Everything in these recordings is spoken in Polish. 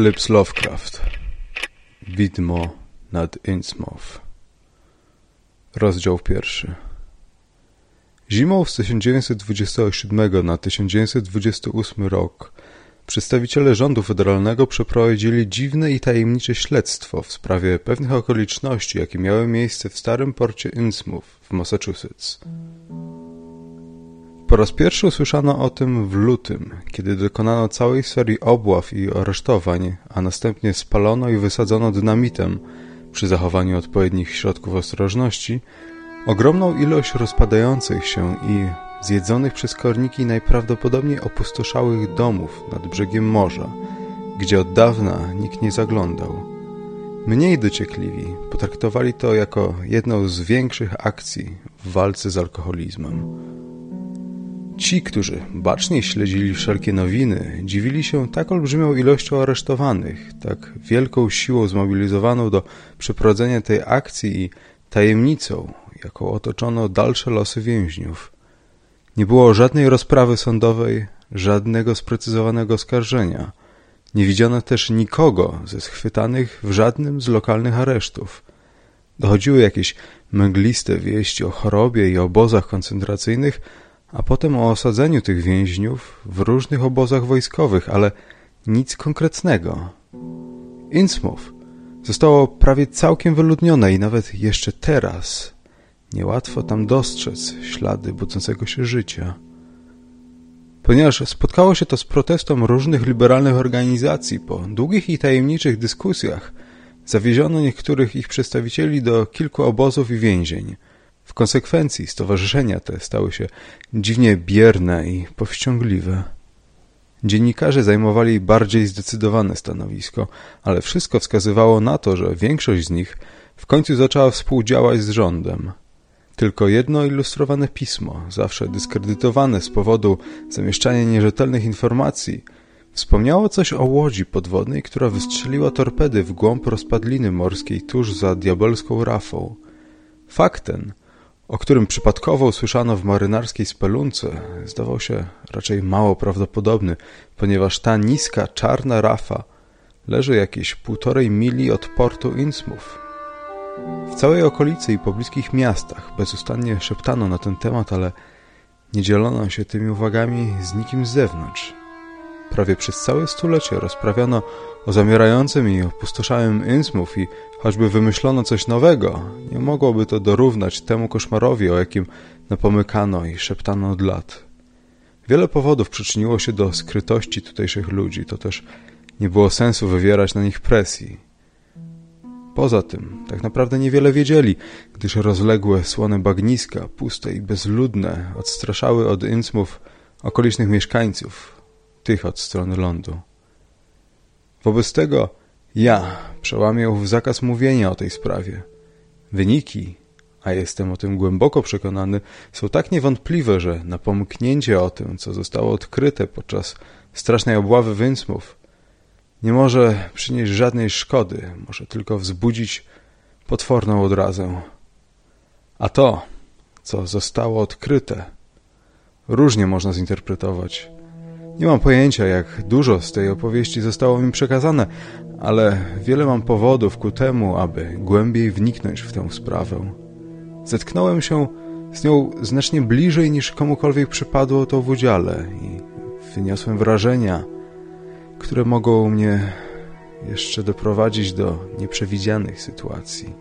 Phillips Lovecraft. Widmo nad Innsmouth. Rozdział pierwszy. Zimą z 1927 na 1928 rok przedstawiciele rządu federalnego przeprowadzili dziwne i tajemnicze śledztwo w sprawie pewnych okoliczności, jakie miały miejsce w starym porcie Innsmouth w Massachusetts. Po raz pierwszy usłyszano o tym w lutym, kiedy dokonano całej serii obław i aresztowań, a następnie spalono i wysadzono dynamitem, przy zachowaniu odpowiednich środków ostrożności, ogromną ilość rozpadających się i zjedzonych przez korniki najprawdopodobniej opustoszałych domów nad brzegiem morza, gdzie od dawna nikt nie zaglądał. Mniej dociekliwi potraktowali to jako jedną z większych akcji w walce z alkoholizmem. Ci, którzy bacznie śledzili wszelkie nowiny, dziwili się tak olbrzymią ilością aresztowanych, tak wielką siłą zmobilizowaną do przeprowadzenia tej akcji i tajemnicą, jaką otoczono dalsze losy więźniów. Nie było żadnej rozprawy sądowej, żadnego sprecyzowanego oskarżenia. Nie widziano też nikogo ze schwytanych w żadnym z lokalnych aresztów. Dochodziły jakieś mgliste wieści o chorobie i obozach koncentracyjnych, a potem o osadzeniu tych więźniów w różnych obozach wojskowych, ale nic konkretnego. Innsmouth zostało prawie całkiem wyludnione i nawet jeszcze teraz niełatwo tam dostrzec ślady budzącego się życia. Ponieważ spotkało się to z protestem różnych liberalnych organizacji, po długich i tajemniczych dyskusjach zawieziono niektórych ich przedstawicieli do kilku obozów i więzień – w konsekwencji stowarzyszenia te stały się dziwnie bierne i powściągliwe. Dziennikarze zajmowali bardziej zdecydowane stanowisko, ale wszystko wskazywało na to, że większość z nich w końcu zaczęła współdziałać z rządem. Tylko jedno ilustrowane pismo, zawsze dyskredytowane z powodu zamieszczania nierzetelnych informacji, wspomniało coś o łodzi podwodnej, która wystrzeliła torpedy w głąb rozpadliny morskiej tuż za diabelską rafą. Fakt ten o którym przypadkowo usłyszano w marynarskiej spelunce, zdawał się raczej mało prawdopodobny, ponieważ ta niska, czarna rafa leży jakieś półtorej mili od portu Innsmouth. W całej okolicy i pobliskich miastach bezustannie szeptano na ten temat, ale nie dzielono się tymi uwagami z nikim z zewnątrz. Prawie przez całe stulecie rozprawiano o zamierającym i opustoszałym Innsmouth i choćby wymyślono coś nowego, nie mogłoby to dorównać temu koszmarowi, o jakim napomykano i szeptano od lat. Wiele powodów przyczyniło się do skrytości tutejszych ludzi, to też nie było sensu wywierać na nich presji. Poza tym, tak naprawdę niewiele wiedzieli, gdyż rozległe słone bagniska, puste i bezludne, odstraszały od Innsmouth okolicznych mieszkańców, tych od strony lądu. Wobec tego ja przełamię w zakaz mówienia o tej sprawie. Wyniki, a jestem o tym głęboko przekonany, są tak niewątpliwe, że napomknięcie o tym, co zostało odkryte podczas strasznej obławy w Innsmouth, nie może przynieść żadnej szkody, może tylko wzbudzić potworną odrazę. A to, co zostało odkryte, różnie można zinterpretować. Nie mam pojęcia, jak dużo z tej opowieści zostało mi przekazane, ale wiele mam powodów ku temu, aby głębiej wniknąć w tę sprawę. Zetknąłem się z nią znacznie bliżej niż komukolwiek przypadło to w udziale i wyniosłem wrażenia, które mogą mnie jeszcze doprowadzić do nieprzewidzianych sytuacji.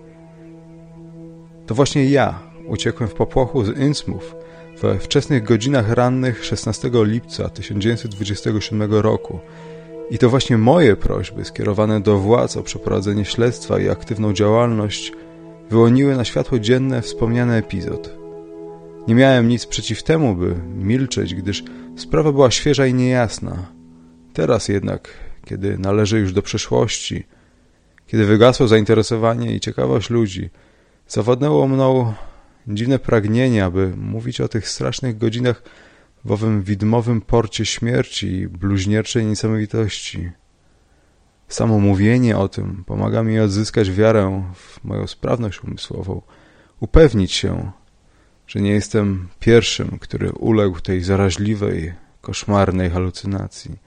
To właśnie ja uciekłem w popłochu z Innsmouth we wczesnych godzinach rannych 16 lipca 1927 roku i to właśnie moje prośby skierowane do władz o przeprowadzenie śledztwa i aktywną działalność wyłoniły na światło dzienne wspomniany epizod. Nie miałem nic przeciw temu, by milczeć, gdyż sprawa była świeża i niejasna. Teraz jednak, kiedy należy już do przeszłości, kiedy wygasło zainteresowanie i ciekawość ludzi, zawodnęło mną dziwne pragnienie, aby mówić o tych strasznych godzinach w owym widmowym porcie śmierci i bluźnierczej niesamowitości. Samo mówienie o tym pomaga mi odzyskać wiarę w moją sprawność umysłową, upewnić się, że nie jestem pierwszym, który uległ tej zaraźliwej, koszmarnej halucynacji.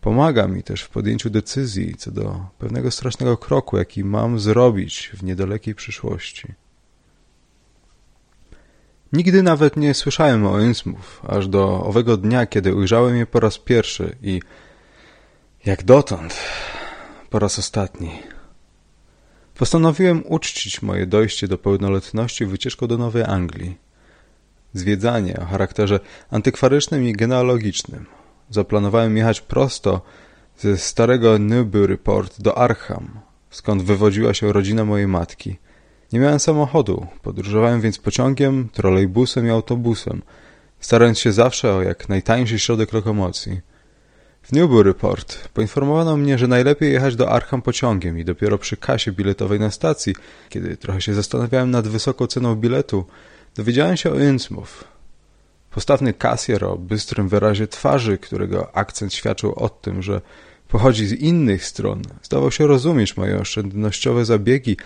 Pomaga mi też w podjęciu decyzji co do pewnego strasznego kroku, jaki mam zrobić w niedalekiej przyszłości. Nigdy nawet nie słyszałem o Innsmouth, aż do owego dnia, kiedy ujrzałem je po raz pierwszy i jak dotąd po raz ostatni. Postanowiłem uczcić moje dojście do pełnoletności wycieczką do Nowej Anglii. Zwiedzanie o charakterze antykwarycznym i genealogicznym. Zaplanowałem jechać prosto ze starego Newburyport do Arkham, skąd wywodziła się rodzina mojej matki. Nie miałem samochodu, podróżowałem więc pociągiem, trolejbusem i autobusem, starając się zawsze o jak najtańszy środek lokomocji. W Newburyport poinformowano mnie, że najlepiej jechać do Arkham pociągiem i dopiero przy kasie biletowej na stacji, kiedy trochę się zastanawiałem nad wysoką ceną biletu, dowiedziałem się o Innsmouth. Postawny kasjer o bystrym wyrazie twarzy, którego akcent świadczył o tym, że pochodzi z innych stron, zdawał się rozumieć moje oszczędnościowe zabiegi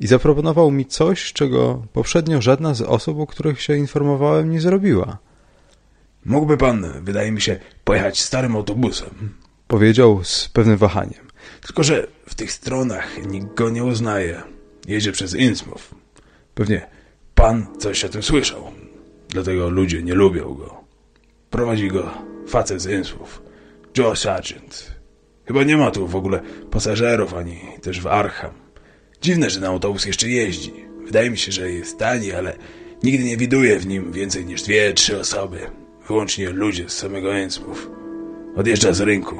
i zaproponował mi coś, czego poprzednio żadna z osób, o których się informowałem, nie zrobiła. Mógłby pan, wydaje mi się, pojechać starym autobusem. Powiedział z pewnym wahaniem. Tylko, że w tych stronach nikt go nie uznaje. Jedzie przez Innsmouth. Pewnie pan coś o tym słyszał. Dlatego ludzie nie lubią go. Prowadzi go facet z Innsmouth. Joe Sargent. Chyba nie ma tu w ogóle pasażerów, ani też w Arkham. Dziwne, że na autobus jeszcze jeździ. Wydaje mi się, że jest tani, ale nigdy nie widuję w nim więcej niż dwie, trzy osoby. Wyłącznie ludzie z samego Innsmouth. Odjeżdża z rynku.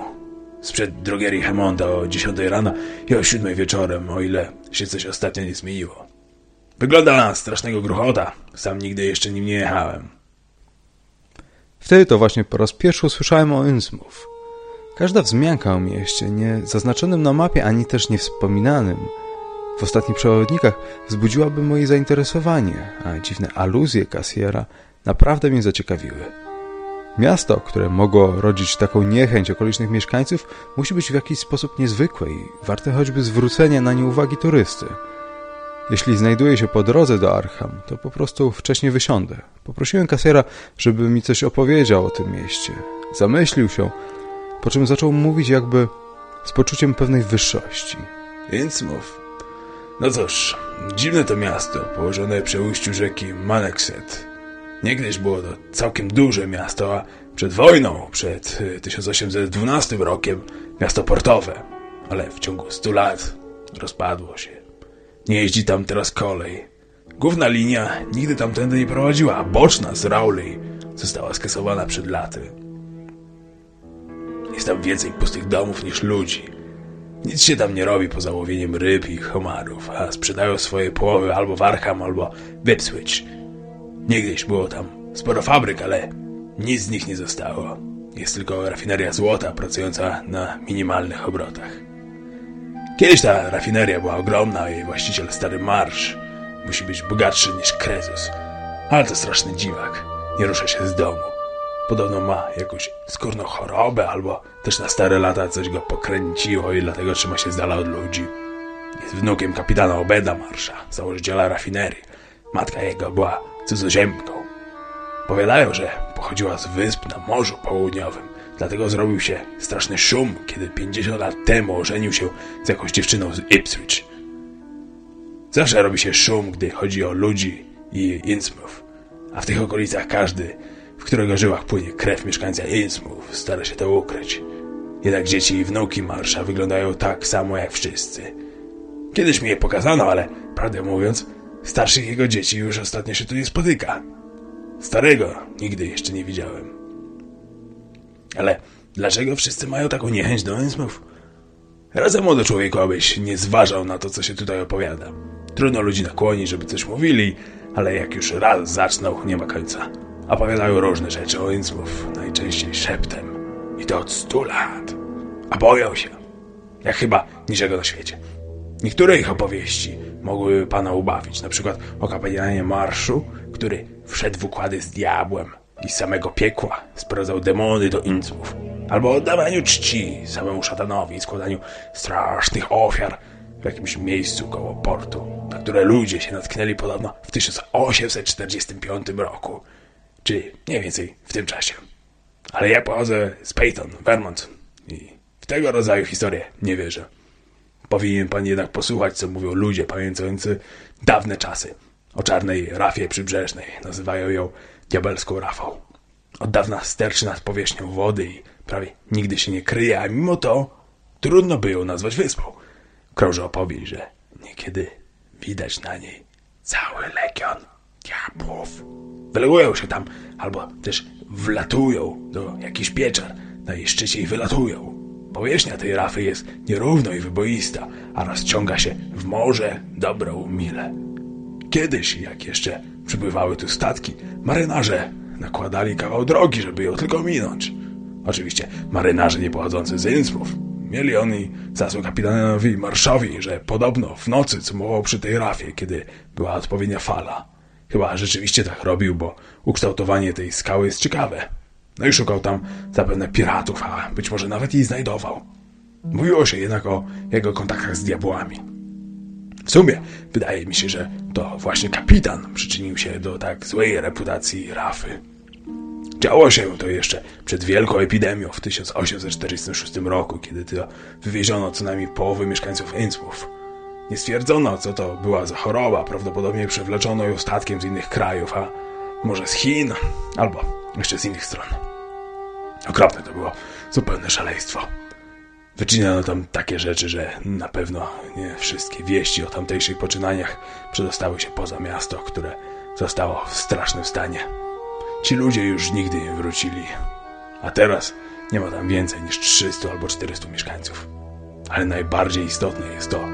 Sprzed drogerii Hemonda o 10 rano i o 7 wieczorem, o ile się coś ostatnio nie zmieniło. Wygląda na strasznego gruchota. Sam nigdy jeszcze nim nie jechałem. Wtedy to właśnie po raz pierwszy usłyszałem o Innsmouth. Każda wzmianka o mieście, nie zaznaczonym na mapie, ani też nie wspominanym w ostatnich przewodnikach, wzbudziłaby moje zainteresowanie, a dziwne aluzje kasjera naprawdę mnie zaciekawiły. Miasto, które mogło rodzić taką niechęć okolicznych mieszkańców, musi być w jakiś sposób niezwykłe i warte choćby zwrócenia na nie uwagi turysty. Jeśli znajduję się po drodze do Arkham, to po prostu wcześniej wysiądę. Poprosiłem kasjera, żeby mi coś opowiedział o tym mieście. Zamyślił się, po czym zaczął mówić jakby z poczuciem pewnej wyższości. Innsmouth. No cóż, dziwne to miasto, położone przy ujściu rzeki Manekset. Niegdyś było to całkiem duże miasto, a przed wojną, przed 1812 rokiem, miasto portowe. Ale w ciągu 100 lat rozpadło się. Nie jeździ tam teraz kolej. Główna linia nigdy tamtędy nie prowadziła, a boczna z Rowley została skasowana przed laty. Jest tam więcej pustych domów niż ludzi. Nic się tam nie robi poza łowieniem ryb i homarów, a sprzedają swoje połowy albo w Arkham, albo w Ipswich. Niegdyś było tam sporo fabryk, ale nic z nich nie zostało. Jest tylko rafineria złota pracująca na minimalnych obrotach. Kiedyś ta rafineria była ogromna, jej właściciel stary Marsz musi być bogatszy niż Krezus. Ale to straszny dziwak. Nie rusza się z domu. Podobno ma jakąś skórną chorobę, albo też na stare lata coś go pokręciło i dlatego trzyma się z dala od ludzi. Jest wnukiem kapitana Obeda Marsza, założyciela rafinerii. Matka jego była cudzoziemką. Powiadają, że pochodziła z wysp na Morzu Południowym, dlatego zrobił się straszny szum, kiedy 50 lat temu ożenił się z jakąś dziewczyną z Ipswich. Zawsze robi się szum, gdy chodzi o ludzi i Innsmouth, a w tych okolicach każdy, w którego żyłach płynie krew mieszkańca Innsmouth, stara się to ukryć. Jednak dzieci i wnuki Marsza wyglądają tak samo jak wszyscy. Kiedyś mi je pokazano, ale prawdę mówiąc, starszych jego dzieci już ostatnio się tu nie spotyka. Starego nigdy jeszcze nie widziałem. Ale dlaczego wszyscy mają taką niechęć do Innsmouth? Razem młody człowieku, abyś nie zważał na to, co się tutaj opowiada. Trudno ludzi nakłonić, żeby coś mówili, ale jak już raz zaczną, nie ma końca. Opowiadają różne rzeczy o Innsmouth, najczęściej szeptem. I to od stu lat. A boją się. Jak chyba niczego na świecie. Niektóre ich opowieści mogłyby pana ubawić, na przykład o kapelanie marszu, który wszedł w układy z diabłem i samego piekła sprowadzał demony do Innsmouth, albo oddawaniu czci samemu szatanowi i składaniu strasznych ofiar w jakimś miejscu koło portu, na które ludzie się natknęli podobno w 1845 roku, czy mniej więcej w tym czasie. Ale ja pochodzę z Peyton, Vermont i w tego rodzaju historie nie wierzę. Powinien pan jednak posłuchać, co mówią ludzie pamiętający dawne czasy. O czarnej rafie przybrzeżnej. Nazywają ją diabelską rafą. Od dawna sterczy nad powierzchnią wody i prawie nigdy się nie kryje, a mimo to trudno by ją nazwać wyspą. Krąży opowieść, że niekiedy widać na niej cały legion diabłów. Wylegują się tam, albo też wlatują do jakichś pieczar na jej szczycie i wylatują. Powierzchnia tej rafy jest nierówno i wyboista, a rozciąga się w morze dobrą milę. Kiedyś, jak jeszcze przybywały tu statki, marynarze nakładali kawał drogi, żeby ją tylko minąć. Oczywiście marynarze nie pochodzący z Innsmouth. Mieli oni za kapitanowi Marszowi, że podobno w nocy cumował przy tej rafie, kiedy była odpowiednia fala. Chyba rzeczywiście tak robił, bo ukształtowanie tej skały jest ciekawe. No i szukał tam zapewne piratów, a być może nawet i znajdował. Mówiło się jednak o jego kontaktach z diabłami. W sumie wydaje mi się, że to właśnie kapitan przyczynił się do tak złej reputacji Rafy. Działo się to jeszcze przed wielką epidemią w 1846 roku, kiedy to wywieziono co najmniej połowę mieszkańców Innsmouth. Nie stwierdzono, co to była za choroba, prawdopodobnie przewleczono ją statkiem z innych krajów, a może z Chin, albo jeszcze z innych stron. Okropne to było, zupełne szaleństwo. Wyczyniano tam takie rzeczy, że na pewno nie wszystkie wieści o tamtejszych poczynaniach przedostały się poza miasto, które zostało w strasznym stanie. Ci ludzie już nigdy nie wrócili, a teraz nie ma tam więcej niż 300 albo 400 mieszkańców. Ale najbardziej istotne jest to,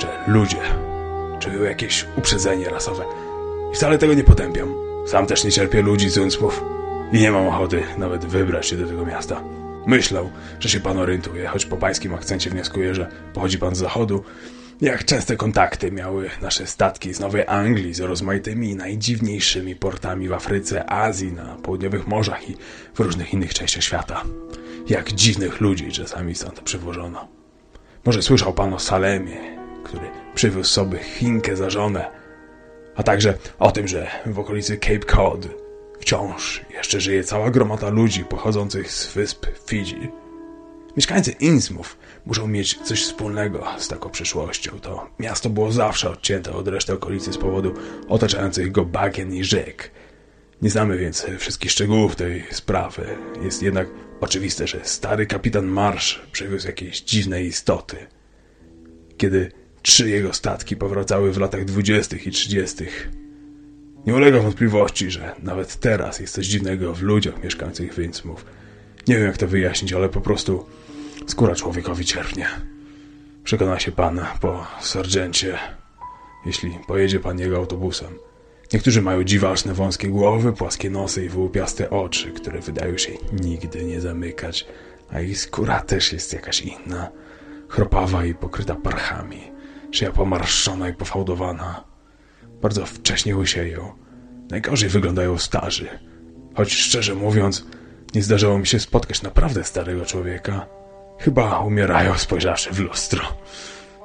że ludzie czują jakieś uprzedzenie rasowe i wcale tego nie potępiam. Sam też nie cierpię ludzi z Innsmouth i nie mam ochoty nawet wybrać się do tego miasta. Myślał, że się pan orientuje, choć po pańskim akcencie wnioskuję, że pochodzi pan z zachodu. Jak częste kontakty miały nasze statki z Nowej Anglii z rozmaitymi najdziwniejszymi portami w Afryce, Azji, na południowych morzach i w różnych innych częściach świata. Jak dziwnych ludzi czasami stąd przywożono. Może słyszał pan o Salemie, który przywiózł sobie Chinkę za żonę, a także o tym, że w okolicy Cape Cod wciąż jeszcze żyje cała gromada ludzi pochodzących z wysp Fidżi. Mieszkańcy Innsmouth muszą mieć coś wspólnego z taką przyszłością. To miasto było zawsze odcięte od reszty okolicy z powodu otaczających go bagien i rzek. Nie znamy więc wszystkich szczegółów tej sprawy. Jest jednak oczywiste, że stary kapitan Marsz przywiózł jakieś dziwne istoty. Kiedy trzy jego statki powracały w latach dwudziestych i trzydziestych, nie ulega wątpliwości, że nawet teraz jest coś dziwnego w ludziach mieszkających w Innsmouth. Nie wiem, jak to wyjaśnić, ale po prostu skóra człowiekowi cierpnie. Przekona się pan po sergencie, jeśli pojedzie pan jego autobusem. Niektórzy mają dziwaczne wąskie głowy, płaskie nosy i wyłupiaste oczy, które wydają się nigdy nie zamykać, a ich skóra też jest jakaś inna, chropawa i pokryta parchami, szyja pomarszczona i pofałdowana. Bardzo wcześnie łysieją. Najgorzej wyglądają starzy. Choć szczerze mówiąc, nie zdarzyło mi się spotkać naprawdę starego człowieka. Chyba umierają spojrzawszy w lustro.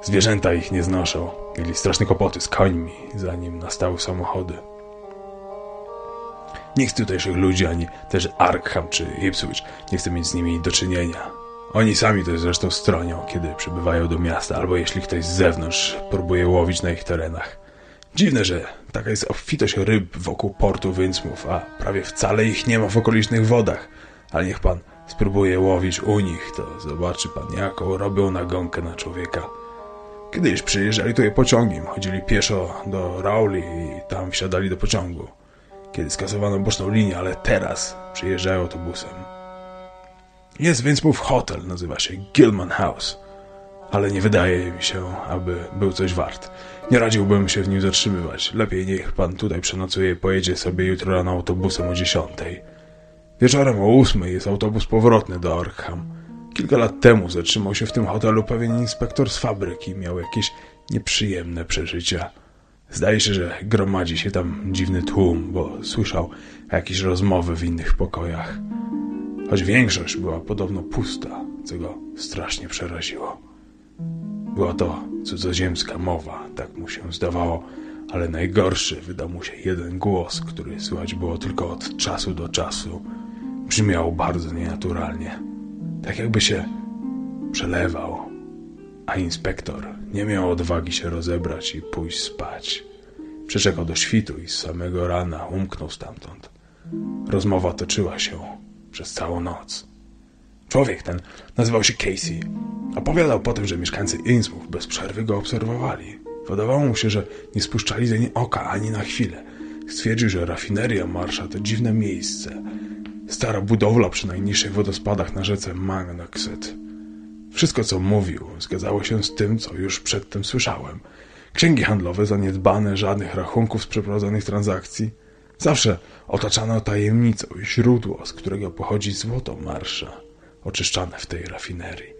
Zwierzęta ich nie znoszą. Mieli straszne kłopoty z końmi, zanim nastały samochody. Nikt z tutejszych ludzi, ani też Arkham czy Ipswich nie chce mieć z nimi do czynienia. Oni sami to zresztą stronią, kiedy przybywają do miasta, albo jeśli ktoś z zewnątrz próbuje łowić na ich terenach. Dziwne, że taka jest obfitość ryb wokół portu Windsmouth, a prawie wcale ich nie ma w okolicznych wodach. Ale niech pan spróbuje łowić u nich, to zobaczy pan, jaką robią nagonkę na człowieka. Kiedyś przyjeżdżali tutaj pociągiem, chodzili pieszo do Rauli i tam wsiadali do pociągu. Kiedy skasowano boczną linię, ale teraz przyjeżdżają autobusem. Jest więc mów hotel, nazywa się Gilman House, ale nie wydaje mi się, aby był coś wart. Nie radziłbym się w nim zatrzymywać. Lepiej niech pan tutaj przenocuje i pojedzie sobie jutro rano autobusem o dziesiątej. Wieczorem o ósmej jest autobus powrotny do Arkham. Kilka lat temu zatrzymał się w tym hotelu pewien inspektor z fabryki. Miał jakieś nieprzyjemne przeżycia. Zdaje się, że gromadzi się tam dziwny tłum, bo słyszał jakieś rozmowy w innych pokojach. Choć większość była podobno pusta, co go strasznie przeraziło. Była to cudzoziemska mowa, tak mu się zdawało, ale najgorszy wydał mu się jeden głos, który słychać było tylko od czasu do czasu. Brzmiał bardzo nienaturalnie, tak jakby się przelewał, a inspektor nie miał odwagi się rozebrać i pójść spać. Przeczekał do świtu i z samego rana umknął stamtąd. Rozmowa toczyła się przez całą noc. Człowiek ten nazywał się Casey. Opowiadał potem, że mieszkańcy Innsmouth bez przerwy go obserwowali. Wydawało mu się, że nie spuszczali za nie oka ani na chwilę. Stwierdził, że rafineria Marsza to dziwne miejsce. Stara budowla przy najniższych wodospadach na rzece Magnoxet. Wszystko, co mówił, zgadzało się z tym, co już przedtem słyszałem. Księgi handlowe zaniedbane, żadnych rachunków z przeprowadzonych transakcji. Zawsze otaczano tajemnicą źródło, z którego pochodzi złoto Marsza, oczyszczane w tej rafinerii.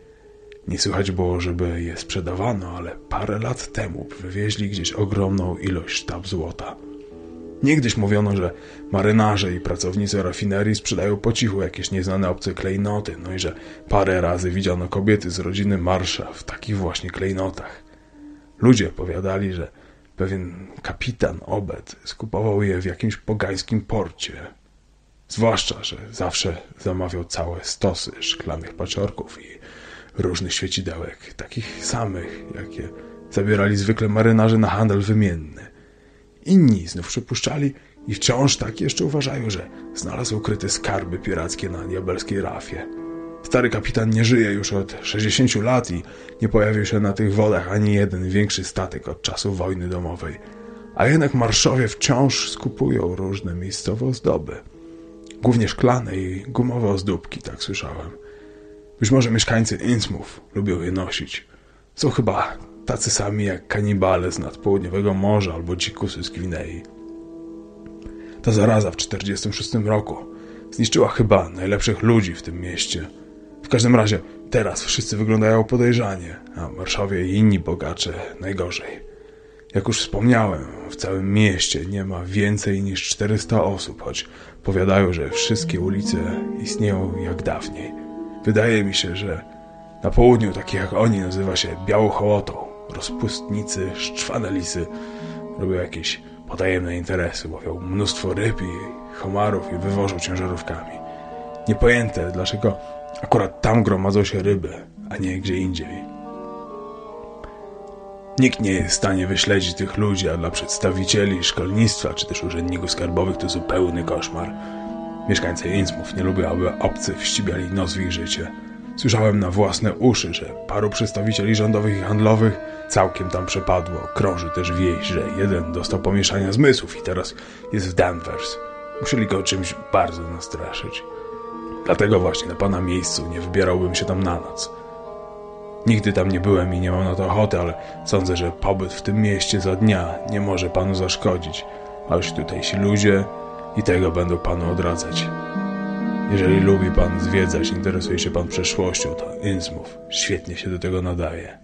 Nie słychać było, żeby je sprzedawano, ale parę lat temu wywieźli gdzieś ogromną ilość sztab złota. Niegdyś mówiono, że marynarze i pracownicy rafinerii sprzedają po cichu jakieś nieznane obce klejnoty, no i że parę razy widziano kobiety z rodziny Marsza w takich właśnie klejnotach. Ludzie powiadali, że pewien kapitan Obed skupował je w jakimś pogańskim porcie. Zwłaszcza, że zawsze zamawiał całe stosy szklanych paciorków i różnych świecidełek, takich samych, jakie zabierali zwykle marynarze na handel wymienny. Inni znów przypuszczali i wciąż tak jeszcze uważają, że znalazł ukryte skarby pirackie na diabelskiej rafie. Stary kapitan nie żyje już od 60 lat i nie pojawił się na tych wodach ani jeden większy statek od czasu wojny domowej. A jednak marszowie wciąż skupują różne miejscowe ozdoby. Głównie szklane i gumowe ozdóbki, tak słyszałem. Być może mieszkańcy Innsmouth lubią je nosić. Są chyba tacy sami jak kanibale z nadpołudniowego morza albo dzikusy z Gwinei. Ta zaraza w 46 roku zniszczyła chyba najlepszych ludzi w tym mieście. W każdym razie teraz wszyscy wyglądają podejrzanie, a Warszawie i inni bogacze najgorzej. Jak już wspomniałem, w całym mieście nie ma więcej niż 400 osób, choć powiadają, że wszystkie ulice istnieją jak dawniej. Wydaje mi się, że na południu takich jak oni nazywa się białą hołotą. Rozpustnicy, szczwane lisy robią jakieś potajemne interesy, łowią mnóstwo ryb i homarów i wywożą ciężarówkami. Niepojęte, dlaczego akurat tam gromadzą się ryby, a nie gdzie indziej. Nikt nie jest w stanie wyśledzić tych ludzi, a dla przedstawicieli szkolnictwa czy też urzędników skarbowych to zupełny koszmar. Mieszkańcy Innsmouth nie lubią, aby obcy wścibiali nos w ich życie. Słyszałem na własne uszy, że paru przedstawicieli rządowych i handlowych całkiem tam przepadło. Krąży też wieść, że jeden dostał pomieszania zmysłów i teraz jest w Danvers. Musieli go czymś bardzo nastraszyć. Dlatego właśnie na pana miejscu nie wybierałbym się tam na noc. Nigdy tam nie byłem i nie mam na to ochoty, ale sądzę, że pobyt w tym mieście za dnia nie może panu zaszkodzić, a już tutejsi ludzie i tego będą panu odradzać. Jeżeli lubi pan zwiedzać, interesuje się pan przeszłością, to Innsmouth świetnie się do tego nadaje.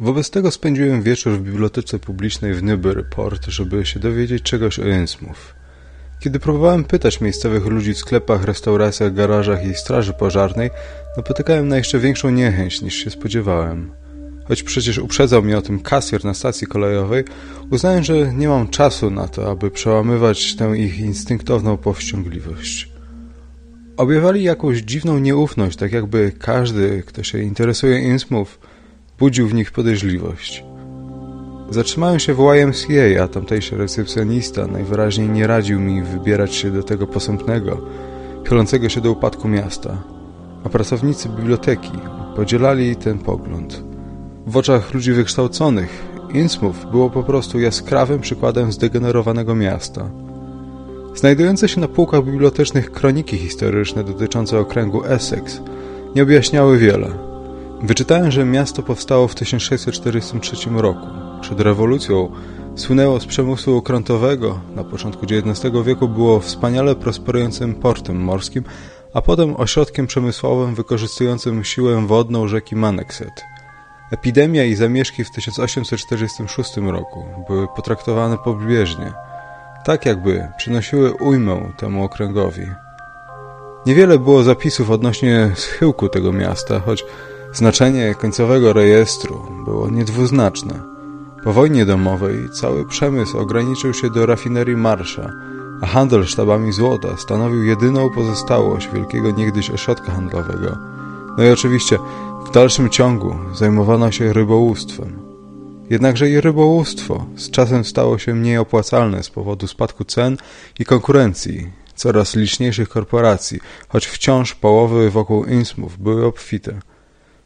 Wobec tego spędziłem wieczór w bibliotece publicznej w Newburyport, żeby się dowiedzieć czegoś o Innsmouth. Kiedy próbowałem pytać miejscowych ludzi w sklepach, restauracjach, garażach i straży pożarnej, napotykałem na jeszcze większą niechęć niż się spodziewałem. Choć przecież uprzedzał mnie o tym kasjer na stacji kolejowej, uznałem, że nie mam czasu na to, aby przełamywać tę ich instynktowną powściągliwość. Objawali jakąś dziwną nieufność, tak jakby każdy, kto się interesuje Innsmouth, budził w nich podejrzliwość. Zatrzymałem się w YMCA, a tamtejszy recepcjonista najwyraźniej nie radził mi wybierać się do tego posępnego, chylącego się do upadku miasta, a pracownicy biblioteki podzielali ten pogląd. W oczach ludzi wykształconych Innsmouth było po prostu jaskrawym przykładem zdegenerowanego miasta. Znajdujące się na półkach bibliotecznych kroniki historyczne dotyczące okręgu Essex nie objaśniały wiele. Wyczytałem, że miasto powstało w 1643 roku. Przed rewolucją słynęło z przemysłu okrętowego, na początku XIX wieku było wspaniale prosperującym portem morskim, a potem ośrodkiem przemysłowym wykorzystującym siłę wodną rzeki Manexet. Epidemia i zamieszki w 1846 roku były potraktowane pobieżnie, tak jakby przynosiły ujmę temu okręgowi. Niewiele było zapisów odnośnie schyłku tego miasta, choć znaczenie końcowego rejestru było niedwuznaczne. Po wojnie domowej cały przemysł ograniczył się do rafinerii Marsza, a handel sztabami złota stanowił jedyną pozostałość wielkiego niegdyś ośrodka handlowego. No i oczywiście w dalszym ciągu zajmowano się rybołówstwem. Jednakże i rybołówstwo z czasem stało się mniej opłacalne z powodu spadku cen i konkurencji coraz liczniejszych korporacji, choć wciąż połowy wokół Innsmouth były obfite.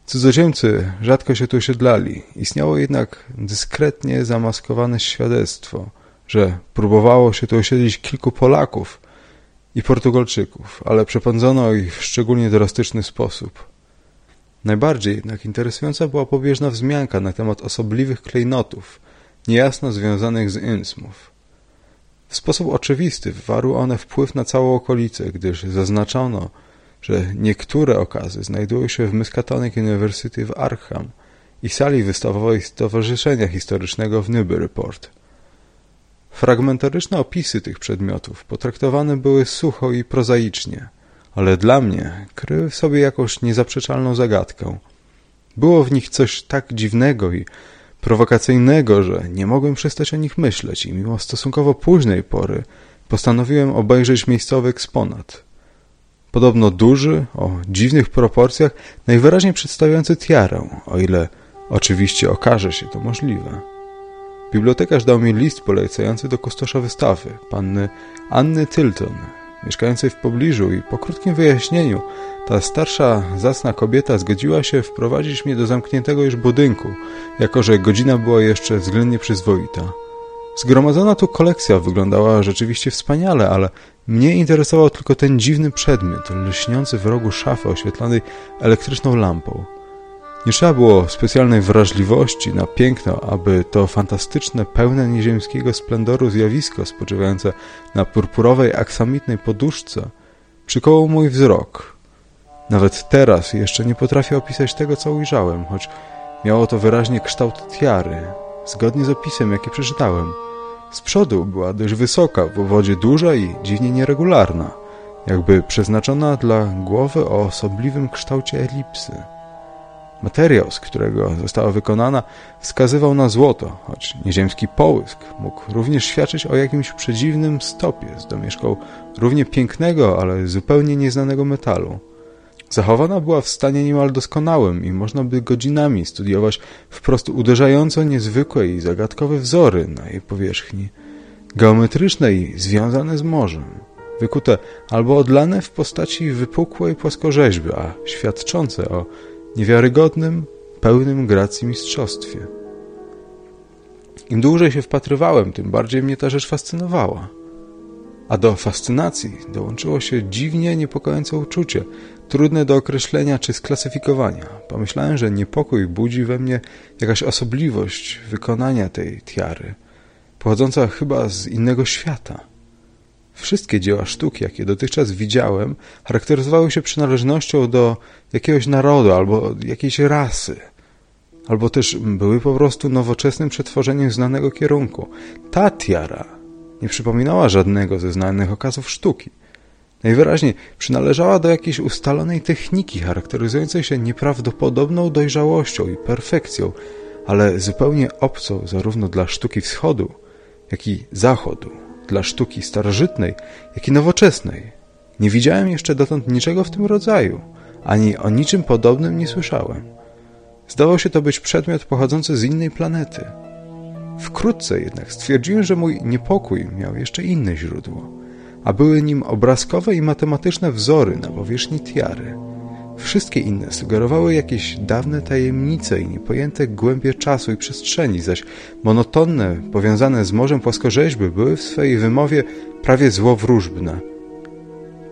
Cudzoziemcy rzadko się tu osiedlali, istniało jednak dyskretnie zamaskowane świadectwo, że próbowało się tu osiedlić kilku Polaków i Portugalczyków, ale przepędzono ich w szczególnie drastyczny sposób. Najbardziej jednak interesująca była pobieżna wzmianka na temat osobliwych klejnotów, niejasno związanych z Innsmouth. W sposób oczywisty wywarły one wpływ na całą okolicę, gdyż zaznaczono, że niektóre okazy znajdują się w Miskatonic University w Arkham i sali wystawowej Stowarzyszenia Historycznego w Newburyport. Fragmentaryczne opisy tych przedmiotów potraktowane były sucho i prozaicznie, ale dla mnie kryły w sobie jakąś niezaprzeczalną zagadkę. Było w nich coś tak dziwnego i prowokacyjnego, że nie mogłem przestać o nich myśleć i mimo stosunkowo późnej pory postanowiłem obejrzeć miejscowy eksponat. Podobno duży, o dziwnych proporcjach, najwyraźniej przedstawiający tiarę, o ile oczywiście okaże się to możliwe. Bibliotekarz dał mi list polecający do kustosza wystawy, panny Anny Tilton, mieszkającej w pobliżu i po krótkim wyjaśnieniu ta starsza, zacna kobieta zgodziła się wprowadzić mnie do zamkniętego już budynku, jako że godzina była jeszcze względnie przyzwoita. Zgromadzona tu kolekcja wyglądała rzeczywiście wspaniale, ale mnie interesował tylko ten dziwny przedmiot, lśniący w rogu szafy oświetlanej elektryczną lampą. Nie trzeba było specjalnej wrażliwości na piękno, aby to fantastyczne, pełne nieziemskiego splendoru zjawisko spoczywające na purpurowej, aksamitnej poduszce przykoło mój wzrok. Nawet teraz jeszcze nie potrafię opisać tego, co ujrzałem, choć miało to wyraźnie kształt tiary, zgodnie z opisem, jaki przeczytałem. Z przodu była dość wysoka, w wodzie duża i dziwnie nieregularna, jakby przeznaczona dla głowy o osobliwym kształcie elipsy. Materiał, z którego została wykonana, wskazywał na złoto, choć nieziemski połysk mógł również świadczyć o jakimś przedziwnym stopie z domieszką równie pięknego, ale zupełnie nieznanego metalu. Zachowana była w stanie niemal doskonałym i można by godzinami studiować wprost uderzająco niezwykłe i zagadkowe wzory na jej powierzchni, geometryczne i związane z morzem, wykute albo odlane w postaci wypukłej płaskorzeźby, a świadczące o niewiarygodnym, pełnym gracji mistrzostwie. Im dłużej się wpatrywałem, tym bardziej mnie ta rzecz fascynowała. A do fascynacji dołączyło się dziwnie niepokojące uczucie, trudne do określenia czy sklasyfikowania. Pomyślałem, że niepokój budzi we mnie jakaś osobliwość wykonania tej tiary, pochodząca chyba z innego świata. Wszystkie dzieła sztuki, jakie dotychczas widziałem, charakteryzowały się przynależnością do jakiegoś narodu albo jakiejś rasy. Albo też były po prostu nowoczesnym przetworzeniem znanego kierunku. Ta tiara nie przypominała żadnego ze znanych okazów sztuki. Najwyraźniej przynależała do jakiejś ustalonej techniki charakteryzującej się nieprawdopodobną dojrzałością i perfekcją, ale zupełnie obcą zarówno dla sztuki wschodu, jak i zachodu dla sztuki starożytnej, jak i nowoczesnej. Nie widziałem jeszcze dotąd niczego w tym rodzaju, ani o niczym podobnym nie słyszałem. Zdawał się to być przedmiot pochodzący z innej planety. Wkrótce jednak stwierdziłem, że mój niepokój miał jeszcze inne źródło, a były nim obrazkowe i matematyczne wzory na powierzchni tiary. Wszystkie inne sugerowały jakieś dawne tajemnice i niepojęte głębie czasu i przestrzeni, zaś monotonne, powiązane z morzem płaskorzeźby były w swojej wymowie prawie złowróżbne.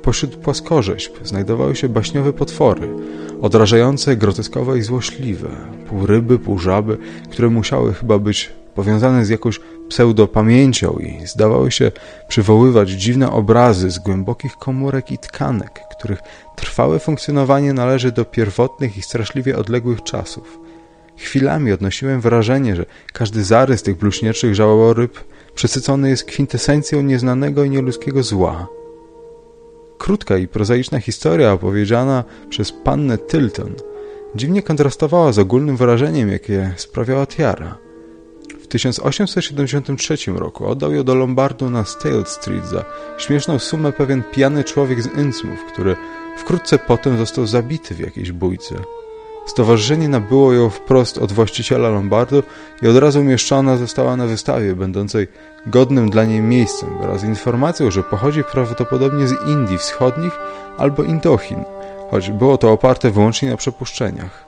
Pośród płaskorzeźb znajdowały się baśniowe potwory, odrażające, groteskowe i złośliwe, pół ryby, pół żaby, które musiały chyba być powiązane z jakąś pseudopamięcią i zdawały się przywoływać dziwne obrazy z głębokich komórek i tkanek, których trwałe funkcjonowanie należy do pierwotnych i straszliwie odległych czasów. Chwilami odnosiłem wrażenie, że każdy zarys tych bluźnierczych żałoryb przesycony jest kwintesencją nieznanego i nieludzkiego zła. Krótka i prozaiczna historia opowiedziana przez pannę Tilton dziwnie kontrastowała z ogólnym wrażeniem, jakie sprawiała Tiara. W 1873 roku oddał ją do Lombardu na Stale Street za śmieszną sumę pewien pijany człowiek z Innsmouth, który wkrótce potem został zabity w jakiejś bójce. Stowarzyszenie nabyło ją wprost od właściciela Lombardu i od razu umieszczona została na wystawie, będącej godnym dla niej miejscem, wraz informacją, że pochodzi prawdopodobnie z Indii Wschodnich albo Indochin, choć było to oparte wyłącznie na przepuszczeniach.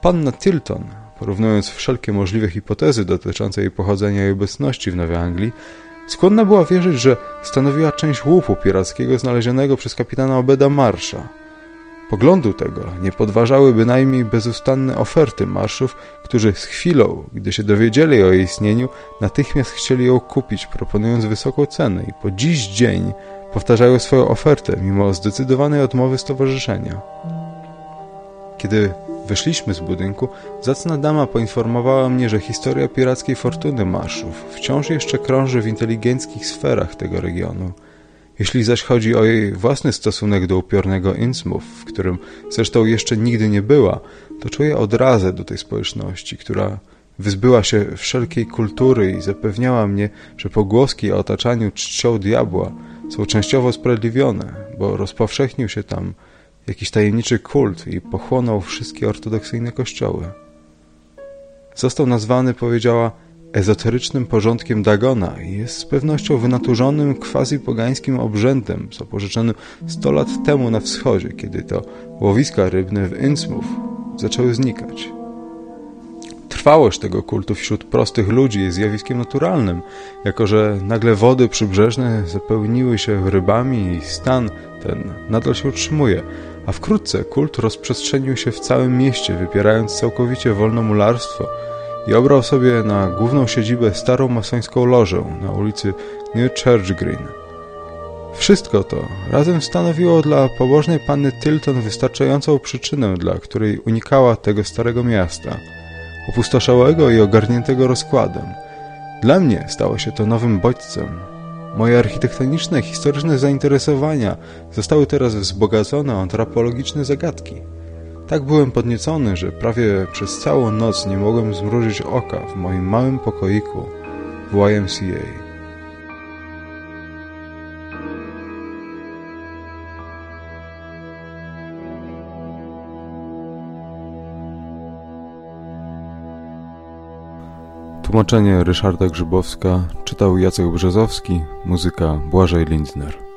Panna Tilton, porównując wszelkie możliwe hipotezy dotyczące jej pochodzenia i obecności w Nowej Anglii, skłonna była wierzyć, że stanowiła część łupu pirackiego znalezionego przez kapitana Obeda Marsza. Poglądu tego nie podważały bynajmniej bezustanne oferty marszów, którzy z chwilą, gdy się dowiedzieli o jej istnieniu, natychmiast chcieli ją kupić, proponując wysoką cenę i po dziś dzień powtarzają swoją ofertę, mimo zdecydowanej odmowy stowarzyszenia. Kiedy wyszliśmy z budynku, zacna dama poinformowała mnie, że historia pirackiej fortuny marszów wciąż jeszcze krąży w inteligenckich sferach tego regionu. Jeśli zaś chodzi o jej własny stosunek do upiornego Innsmouth, w którym zresztą jeszcze nigdy nie była, to czuję odrazę do tej społeczności, która wyzbyła się wszelkiej kultury i zapewniała mnie, że pogłoski o otaczaniu czcią diabła są częściowo sprawiedliwione, bo rozpowszechnił się tam jakiś tajemniczy kult i pochłonął wszystkie ortodoksyjne kościoły. Został nazwany, powiedziała, ezoterycznym porządkiem Dagona i jest z pewnością wynaturzonym quasi-pogańskim obrzędem, zapożyczonym 100 lat temu na wschodzie, kiedy to łowiska rybne w Innsmouth zaczęły znikać. Trwałość tego kultu wśród prostych ludzi jest zjawiskiem naturalnym, jako że nagle wody przybrzeżne zapełniły się rybami i stan ten nadal się utrzymuje, a wkrótce kult rozprzestrzenił się w całym mieście, wypierając całkowicie wolnomularstwo i obrał sobie na główną siedzibę starą masońską lożę na ulicy New Church Green. Wszystko to razem stanowiło dla pobożnej panny Tilton wystarczającą przyczynę, dla której unikała tego starego miasta, opustoszałego i ogarniętego rozkładem. Dla mnie stało się to nowym bodźcem, Moje architektoniczne, historyczne zainteresowania zostały teraz wzbogacone o antropologiczne zagadki. Tak byłem podniecony, że prawie przez całą noc nie mogłem zmrużyć oka w moim małym pokoiku w YMCA. Tłumaczenie Ryszarda Grzybowska czytał Jacek Brzezowski, muzyka Błażej Lindner.